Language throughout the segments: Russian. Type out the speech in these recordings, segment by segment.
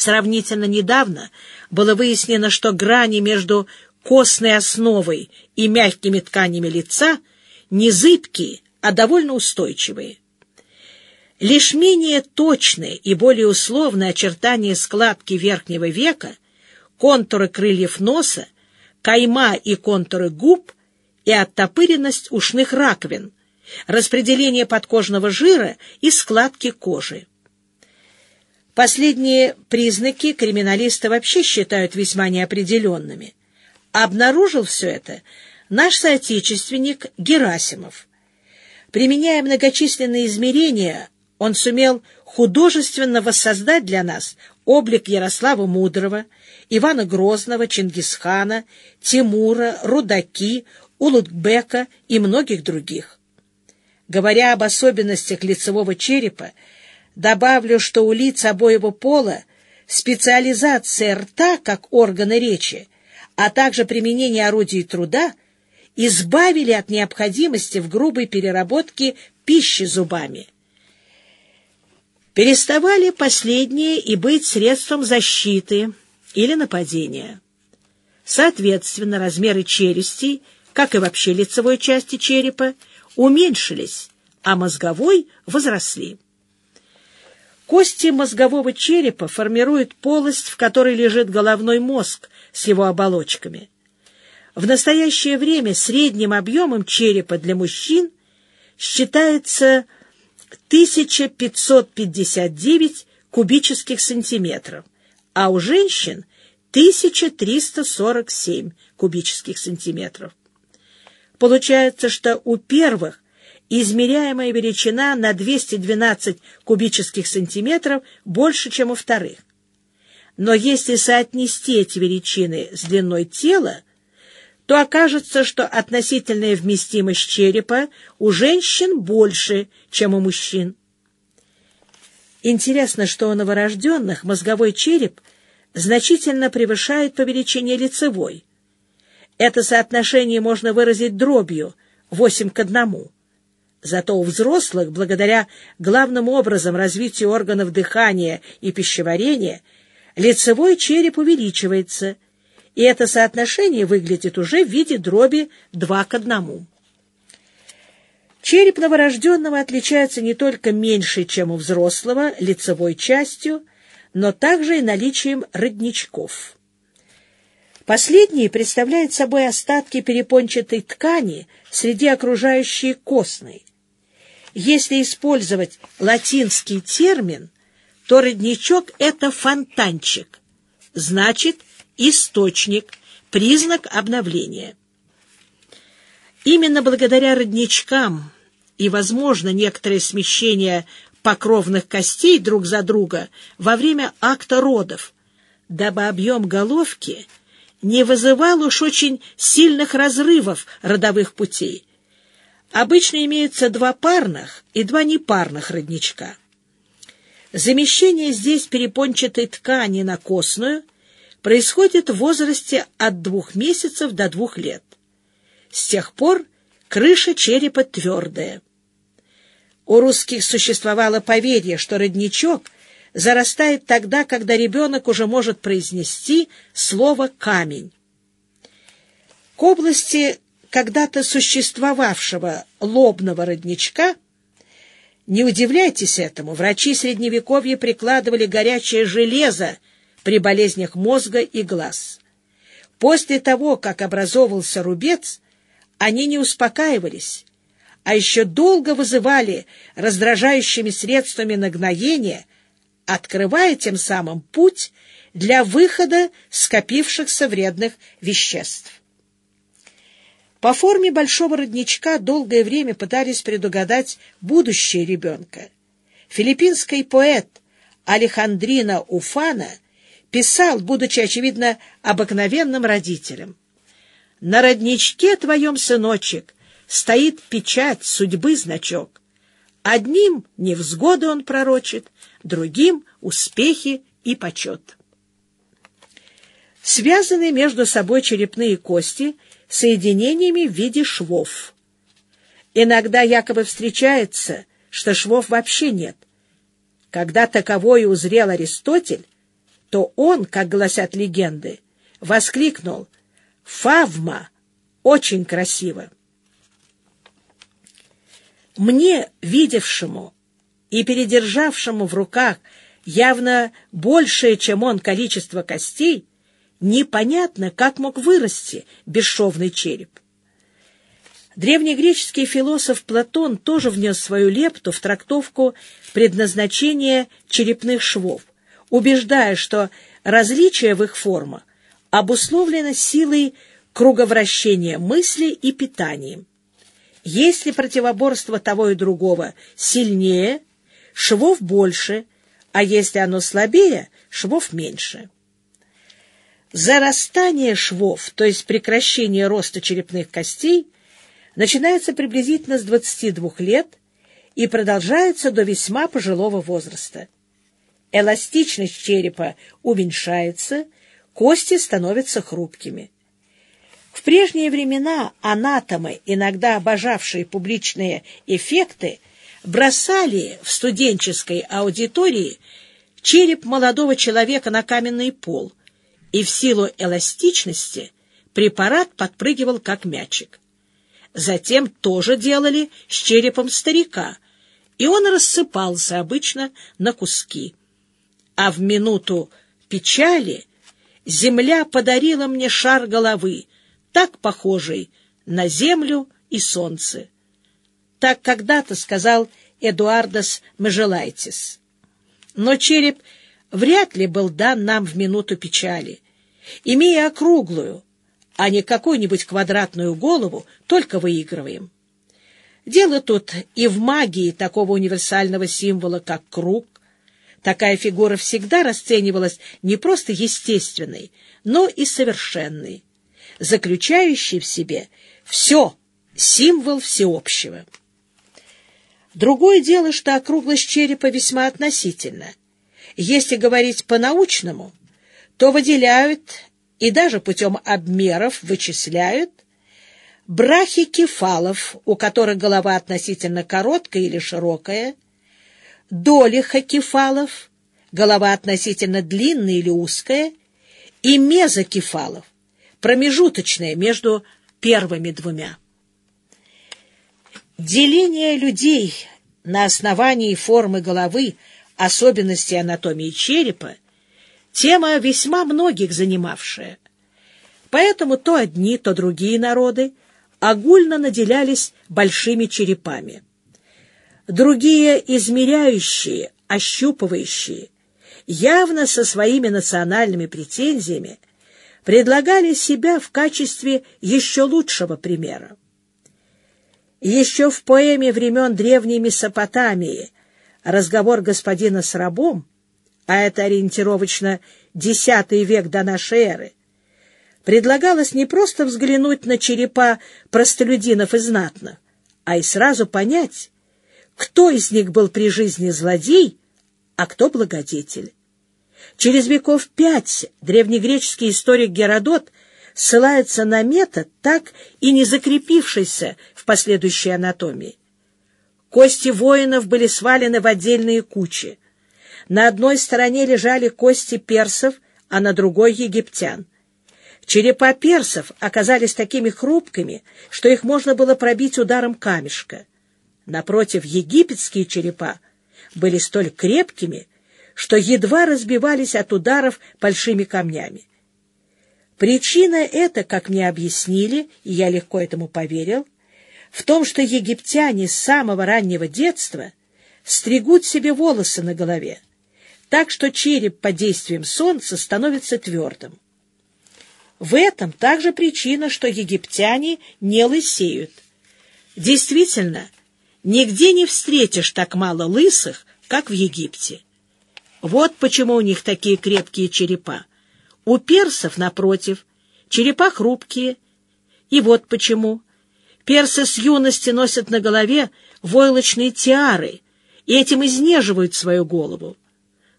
Сравнительно недавно было выяснено, что грани между костной основой и мягкими тканями лица не зыбкие, а довольно устойчивые. Лишь менее точные и более условные очертания складки верхнего века, контуры крыльев носа, кайма и контуры губ и оттопыренность ушных раковин, распределение подкожного жира и складки кожи. Последние признаки криминалисты вообще считают весьма неопределенными. Обнаружил все это наш соотечественник Герасимов. Применяя многочисленные измерения, он сумел художественно воссоздать для нас облик Ярослава Мудрого, Ивана Грозного, Чингисхана, Тимура, Рудаки, Улугбека и многих других. Говоря об особенностях лицевого черепа, Добавлю, что у лиц обоего пола специализация рта как органа речи, а также применение орудий труда избавили от необходимости в грубой переработке пищи зубами. Переставали последние и быть средством защиты или нападения. Соответственно, размеры челюстей, как и вообще лицевой части черепа, уменьшились, а мозговой возросли. Кости мозгового черепа формируют полость, в которой лежит головной мозг с его оболочками. В настоящее время средним объемом черепа для мужчин считается 1559 кубических сантиметров, а у женщин 1347 кубических сантиметров. Получается, что у первых измеряемая величина на 212 кубических сантиметров больше, чем у вторых. Но если соотнести эти величины с длиной тела, то окажется, что относительная вместимость черепа у женщин больше, чем у мужчин. Интересно, что у новорожденных мозговой череп значительно превышает по величине лицевой. Это соотношение можно выразить дробью 8 к 1. Зато у взрослых, благодаря главным образом развитию органов дыхания и пищеварения, лицевой череп увеличивается, и это соотношение выглядит уже в виде дроби 2 к 1. Череп новорожденного отличается не только меньше, чем у взрослого, лицевой частью, но также и наличием родничков. Последние представляют собой остатки перепончатой ткани среди окружающей костной. Если использовать латинский термин, то родничок — это фонтанчик, значит, источник, признак обновления. Именно благодаря родничкам и, возможно, некоторое смещение покровных костей друг за друга во время акта родов, дабы объем головки не вызывал уж очень сильных разрывов родовых путей, Обычно имеются два парных и два непарных родничка. Замещение здесь перепончатой ткани на костную происходит в возрасте от двух месяцев до двух лет. С тех пор крыша черепа твердая. У русских существовало поверье, что родничок зарастает тогда, когда ребенок уже может произнести слово «камень». К области когда-то существовавшего лобного родничка, не удивляйтесь этому, врачи Средневековья прикладывали горячее железо при болезнях мозга и глаз. После того, как образовывался рубец, они не успокаивались, а еще долго вызывали раздражающими средствами нагноения, открывая тем самым путь для выхода скопившихся вредных веществ. По форме большого родничка долгое время пытались предугадать будущее ребенка. Филиппинский поэт Алехандрина Уфана писал, будучи, очевидно, обыкновенным родителем. «На родничке твоем, сыночек, стоит печать судьбы значок. Одним невзгоды он пророчит, другим — успехи и почет». Связанные между собой черепные кости — соединениями в виде швов. Иногда якобы встречается, что швов вообще нет. Когда таковое узрел Аристотель, то он, как гласят легенды, воскликнул «Фавма! Очень красиво!» Мне, видевшему и передержавшему в руках явно большее, чем он, количество костей, непонятно, как мог вырасти бесшовный череп. Древнегреческий философ Платон тоже внес свою лепту в трактовку предназначения черепных швов, убеждая, что различие в их формах обусловлено силой круговращения мысли и питанием. Если противоборство того и другого сильнее, швов больше, а если оно слабее, швов меньше. Зарастание швов, то есть прекращение роста черепных костей, начинается приблизительно с 22 лет и продолжается до весьма пожилого возраста. Эластичность черепа уменьшается, кости становятся хрупкими. В прежние времена анатомы, иногда обожавшие публичные эффекты, бросали в студенческой аудитории череп молодого человека на каменный пол, и в силу эластичности препарат подпрыгивал как мячик. Затем тоже делали с черепом старика, и он рассыпался обычно на куски. А в минуту печали земля подарила мне шар головы, так похожий на землю и солнце. Так когда-то сказал Эдуардос Межелайтис. Но череп вряд ли был дан нам в минуту печали. Имея округлую, а не какую-нибудь квадратную голову, только выигрываем. Дело тут и в магии такого универсального символа, как круг. Такая фигура всегда расценивалась не просто естественной, но и совершенной, заключающей в себе все, символ всеобщего. Другое дело, что округлость черепа весьма относительна. Если говорить по-научному, то выделяют и даже путем обмеров вычисляют брахикефалов, у которых голова относительно короткая или широкая, долихокефалов, голова относительно длинная или узкая, и мезокефалов, промежуточная между первыми двумя. Деление людей на основании формы головы, особенностей анатомии черепа, тема весьма многих занимавшая. Поэтому то одни, то другие народы огульно наделялись большими черепами. Другие измеряющие, ощупывающие, явно со своими национальными претензиями, предлагали себя в качестве еще лучшего примера. Еще в поэме времен древней Месопотамии «Разговор господина с рабом», а это ориентировочно X век до нашей эры, предлагалось не просто взглянуть на черепа простолюдинов и знатных, а и сразу понять, кто из них был при жизни злодей, а кто благодетель. Через веков пять древнегреческий историк Геродот ссылается на метод, так и не закрепившийся в последующей анатомии. Кости воинов были свалены в отдельные кучи. На одной стороне лежали кости персов, а на другой — египтян. Черепа персов оказались такими хрупкими, что их можно было пробить ударом камешка. Напротив, египетские черепа были столь крепкими, что едва разбивались от ударов большими камнями. Причина эта, как мне объяснили, и я легко этому поверил, в том, что египтяне с самого раннего детства стригут себе волосы на голове, так что череп под действием солнца становится твердым. В этом также причина, что египтяне не лысеют. Действительно, нигде не встретишь так мало лысых, как в Египте. Вот почему у них такие крепкие черепа. У персов, напротив, черепа хрупкие. И вот почему. Персы с юности носят на голове войлочные тиары и этим изнеживают свою голову.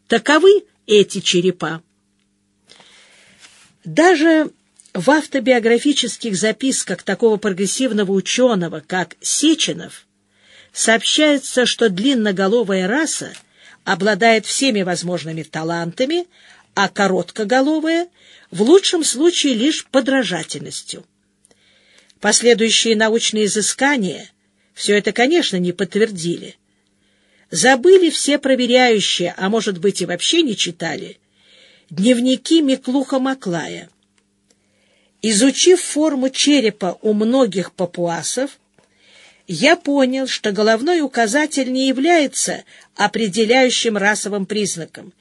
Таковы эти черепа. Даже в автобиографических записках такого прогрессивного ученого, как Сеченов, сообщается, что длинноголовая раса обладает всеми возможными талантами, а короткоголовая в лучшем случае лишь подражательностью. Последующие научные изыскания все это, конечно, не подтвердили. Забыли все проверяющие, а может быть и вообще не читали, дневники Миклуха Маклая. Изучив форму черепа у многих папуасов, я понял, что головной указатель не является определяющим расовым признаком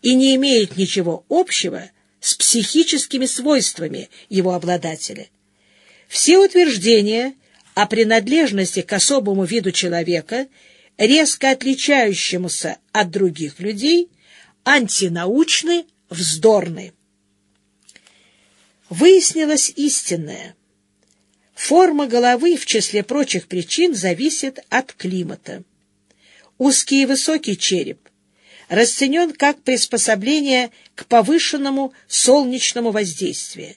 и не имеет ничего общего с психическими свойствами его обладателя. Все утверждения о принадлежности к особому виду человека, резко отличающемуся от других людей, антинаучны, вздорны. Выяснилось истинное. Форма головы, в числе прочих причин, зависит от климата. Узкий и высокий череп расценен как приспособление к повышенному солнечному воздействию.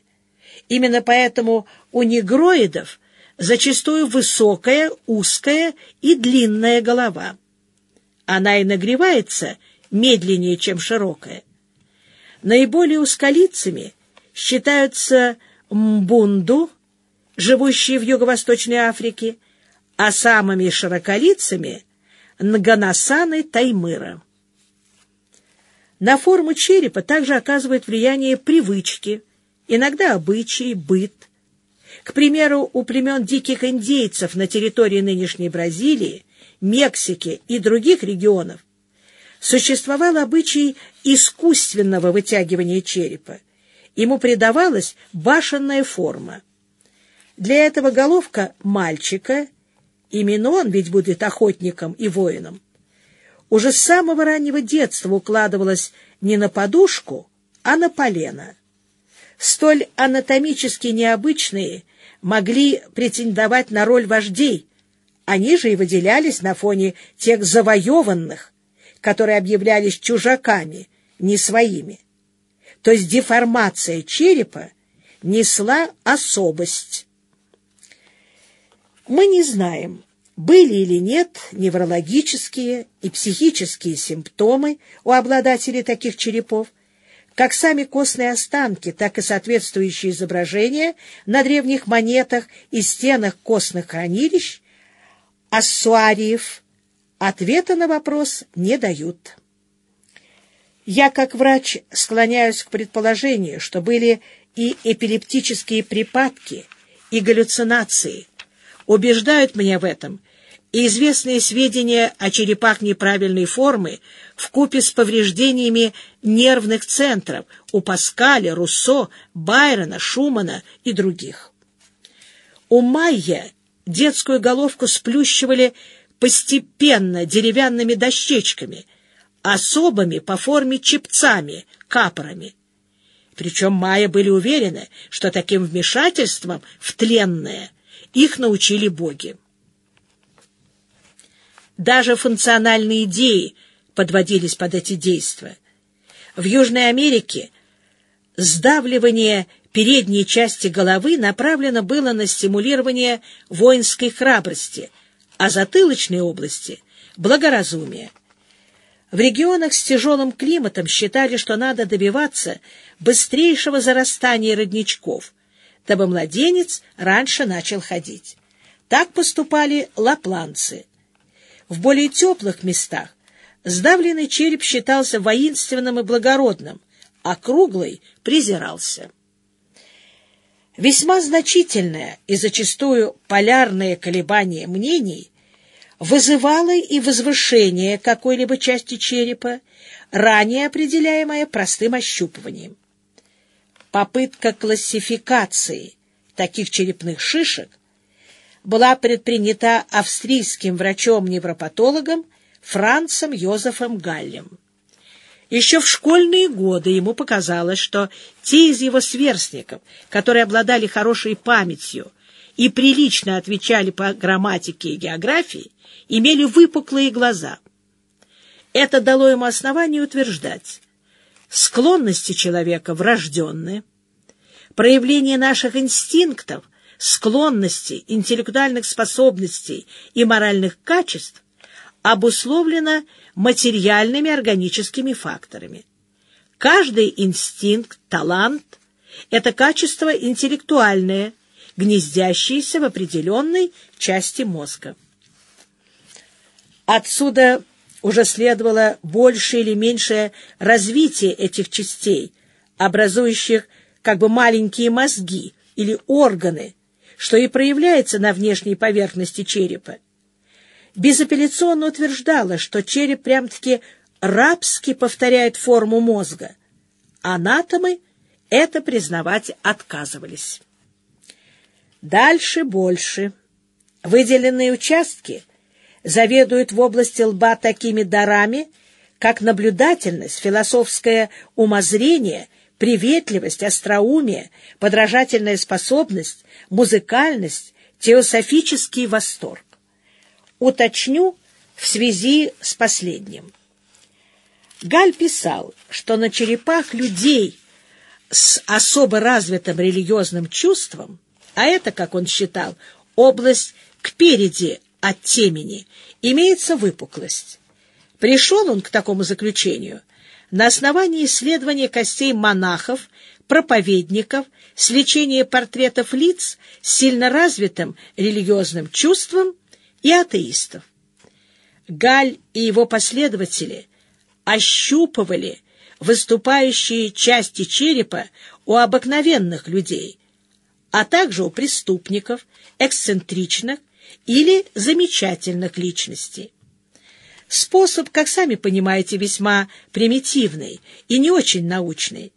Именно поэтому у негроидов зачастую высокая, узкая и длинная голова. Она и нагревается медленнее, чем широкая. Наиболее узколицами считаются мбунду, живущие в Юго-Восточной Африке, а самыми широколицами — нганасаны Таймыра. На форму черепа также оказывает влияние привычки, иногда обычаи, быт. К примеру, у племен диких индейцев на территории нынешней Бразилии, Мексики и других регионов существовал обычай искусственного вытягивания черепа. Ему придавалась башенная форма. Для этого головка мальчика, именно он ведь будет охотником и воином, уже с самого раннего детства укладывалась не на подушку, а на полено. Столь анатомически необычные могли претендовать на роль вождей, они же и выделялись на фоне тех завоеванных, которые объявлялись чужаками, не своими. То есть деформация черепа несла особость. Мы не знаем, были или нет неврологические и психические симптомы у обладателей таких черепов, как сами костные останки, так и соответствующие изображения на древних монетах и стенах костных хранилищ, ассуариев, ответа на вопрос не дают. Я, как врач, склоняюсь к предположению, что были и эпилептические припадки, и галлюцинации, убеждают меня в этом и известные сведения о черепах неправильной формы в купе с повреждениями нервных центров у Паскаля, Руссо, Байрона, Шумана и других. У Майя детскую головку сплющивали постепенно деревянными дощечками, особыми по форме чепцами, капорами. Причем майя были уверены, что таким вмешательством в тленное – их научили боги. Даже функциональные идеи подводились под эти действия. В Южной Америке сдавливание передней части головы направлено было на стимулирование воинской храбрости, а затылочной области — благоразумия. В регионах с тяжелым климатом считали, что надо добиваться быстрейшего зарастания родничков, дабы младенец раньше начал ходить. Так поступали лапланцы. В более теплых местах сдавленный череп считался воинственным и благородным, а круглый презирался. Весьма значительное и зачастую полярное колебание мнений вызывало и возвышение какой-либо части черепа, ранее определяемое простым ощупыванием попытка классификации таких черепных шишек была предпринята австрийским врачом-невропатологом Францем Йозефом Галлем. Еще в школьные годы ему показалось, что те из его сверстников, которые обладали хорошей памятью и прилично отвечали по грамматике и географии, имели выпуклые глаза. Это дало ему основание утверждать, Склонности человека врожденные, проявление наших инстинктов, склонностей, интеллектуальных способностей и моральных качеств обусловлено материальными органическими факторами. Каждый инстинкт, талант — это качество интеллектуальное, гнездящееся в определенной части мозга. Отсюда уже следовало большее или меньшее развитие этих частей, образующих как бы маленькие мозги или органы, что и проявляется на внешней поверхности черепа. Безапелляционно утверждала, что череп прям-таки рабски повторяет форму мозга. Анатомы это признавать отказывались. Дальше больше. Выделенные участки заведуют в области лба такими дарами, как наблюдательность, философское умозрение, приветливость, остроумие, подражательная способность, музыкальность, теософический восторг. Уточню в связи с последним. Галь писал, что на черепах людей с особо развитым религиозным чувством, а это, как он считал, область кпереди от темени, имеется выпуклость. Пришел он к такому заключению на основании исследования костей монахов, проповедников, с лечения портретов лиц с сильно развитым религиозным чувством и атеистов. Галь и его последователи ощупывали выступающие части черепа у обыкновенных людей, а также у преступников, эксцентричных или замечательных личностей. Способ, как сами понимаете, весьма примитивный и не очень научный.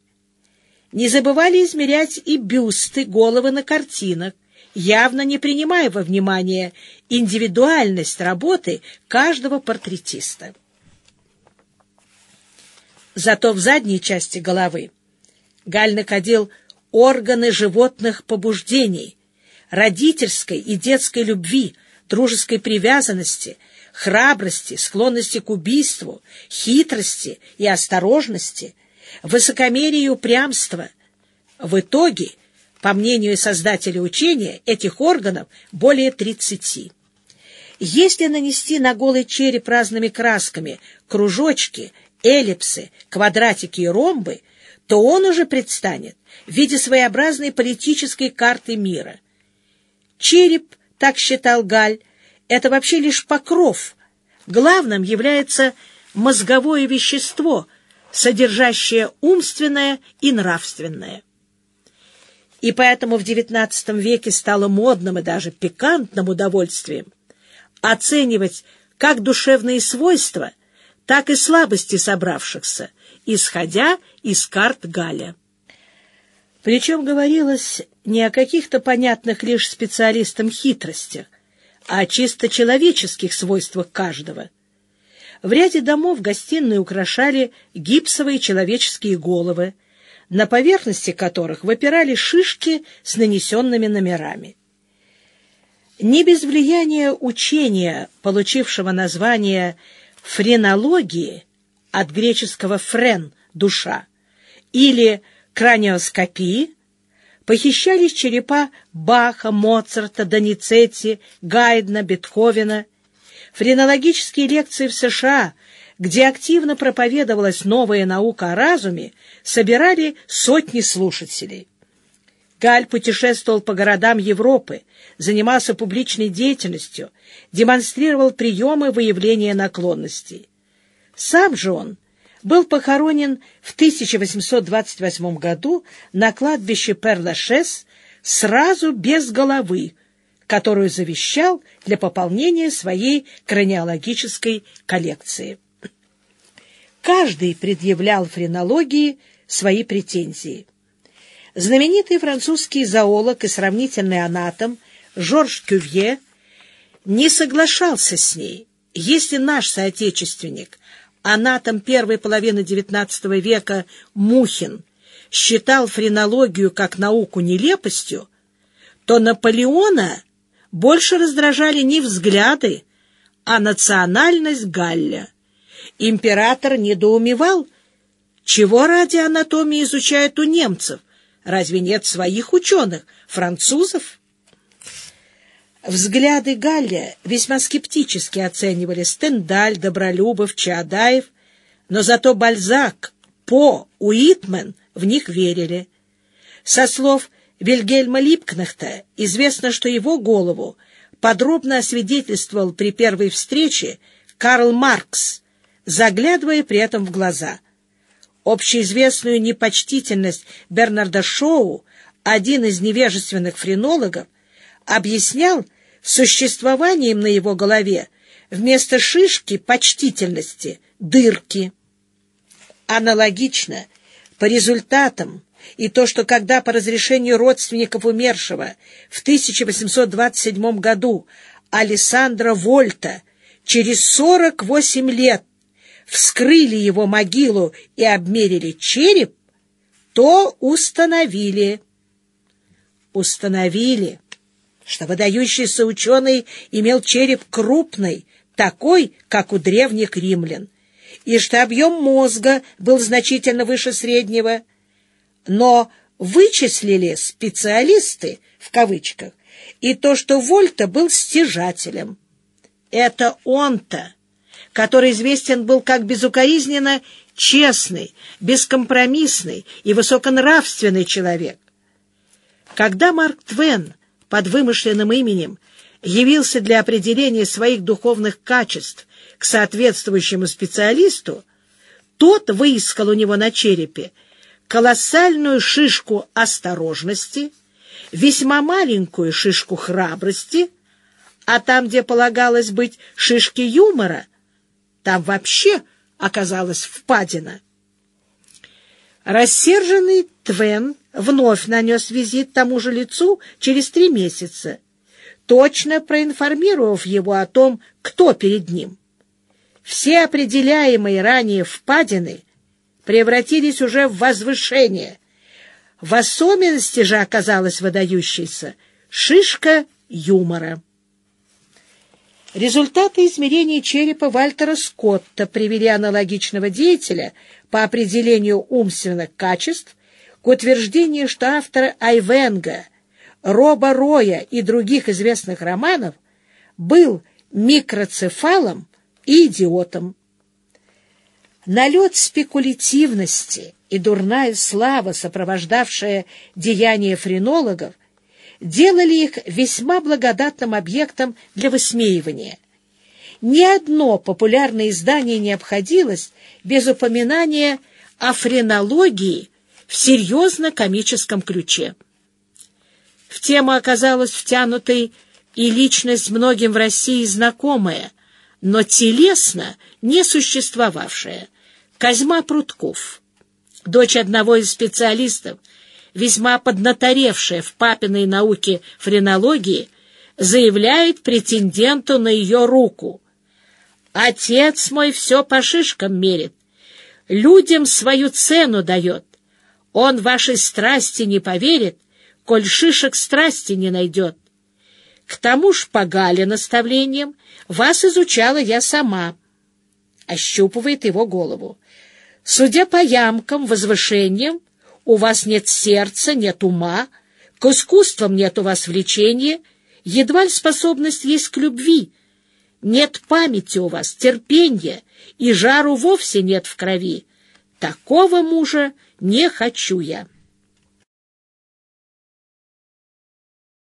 Не забывали измерять и бюсты, головы на картинах, явно не принимая во внимание индивидуальность работы каждого портретиста. Зато в задней части головы Галь находил органы животных побуждений, родительской и детской любви, дружеской привязанности, храбрости, склонности к убийству, хитрости и осторожности, высокомерия и упрямства. В итоге, по мнению создателя учения, этих органов более 30. Если нанести на голый череп разными красками кружочки, эллипсы, квадратики и ромбы, то он уже предстанет в виде своеобразной политической карты мира. Череп, так считал Галь, это вообще лишь покров. Главным является мозговое вещество, содержащее умственное и нравственное. И поэтому в XIX веке стало модным и даже пикантным удовольствием оценивать как душевные свойства – так и слабости собравшихся, исходя из карт Галя. Причем говорилось не о каких-то понятных лишь специалистам хитростях, а о чисто человеческих свойствах каждого. В ряде домов гостиные украшали гипсовые человеческие головы, на поверхности которых выпирали шишки с нанесенными номерами. Не без влияния учения, получившего название френологии от греческого «френ» — душа, или краниоскопии, похищались черепа Баха, Моцарта, Доницетти, Гайдна, Бетховена. Френологические лекции в США, где активно проповедовалась новая наука о разуме, собирали сотни слушателей. Галь путешествовал по городам Европы, занимался публичной деятельностью, демонстрировал приемы выявления наклонностей. Сам же он был похоронен в 1828 году на кладбище Перлашес сразу без головы, которую завещал для пополнения своей краниологической коллекции. Каждый предъявлял френологии свои претензии. Знаменитый французский зоолог и сравнительный анатом Жорж Кювье не соглашался с ней. Если наш соотечественник, анатом первой половины XIX века Мухин, считал френологию как науку нелепостью, то Наполеона больше раздражали не взгляды, а национальность Галля. Император недоумевал, чего ради анатомии изучают у немцев – Разве нет своих ученых, французов? Взгляды Галля весьма скептически оценивали Стендаль, Добролюбов, Чаадаев, но зато Бальзак По, Уитмен в них верили. Со слов Вильгельма Липкнахта известно, что его голову подробно освидетельствовал при первой встрече Карл Маркс, заглядывая при этом в глаза. Общеизвестную непочтительность Бернарда Шоу один из невежественных френологов объяснял существованием на его голове вместо шишки почтительности дырки. Аналогично, по результатам и то, что когда по разрешению родственников умершего в 1827 году Алессандро Вольта через 48 лет вскрыли его могилу и обмерили череп, то установили, установили, что выдающийся ученый имел череп крупный, такой, как у древних римлян, и что объем мозга был значительно выше среднего, но вычислили специалисты, в кавычках, и то, что Вольта был стяжателем. Это он-то, который известен был как безукоризненно честный, бескомпромиссный и высоконравственный человек. Когда Марк Твен под вымышленным именем явился для определения своих духовных качеств к соответствующему специалисту, тот выискал у него на черепе колоссальную шишку осторожности, весьма маленькую шишку храбрости, а там, где полагалось быть шишки юмора, там вообще оказалась впадина. Рассерженный Твен вновь нанес визит тому же лицу через три месяца, точно проинформировав его о том, кто перед ним. Все определяемые ранее впадины превратились уже в возвышение. В особенности же оказалась выдающейся шишка юмора. Результаты измерений черепа Вальтера Скотта привели аналогичного деятеля по определению умственных качеств к утверждению, что авторы Айвенга, Роба Роя и других известных романов был микроцефалом и идиотом. Налет спекулятивности и дурная слава, сопровождавшая деяния френологов, делали их весьма благодатным объектом для высмеивания. Ни одно популярное издание не обходилось без упоминания о френологии в серьезно-комическом ключе. В тему оказалась втянутой и личность многим в России знакомая, но телесно не существовавшая — Козьма Прутков, дочь одного из специалистов — весьма поднаторевшая в папиной науке френологии, заявляет претенденту на ее руку. «Отец мой все по шишкам мерит, людям свою цену дает. Он вашей страсти не поверит, коль шишек страсти не найдет. К тому ж по Гале наставлениям вас изучала я сама». Ощупывает его голову. Судя по ямкам, возвышениям, у вас нет сердца, нет ума, к искусствам нет у вас влечения, едва ли способность есть к любви, нет памяти у вас, терпения, и жару вовсе нет в крови. Такого мужа не хочу я».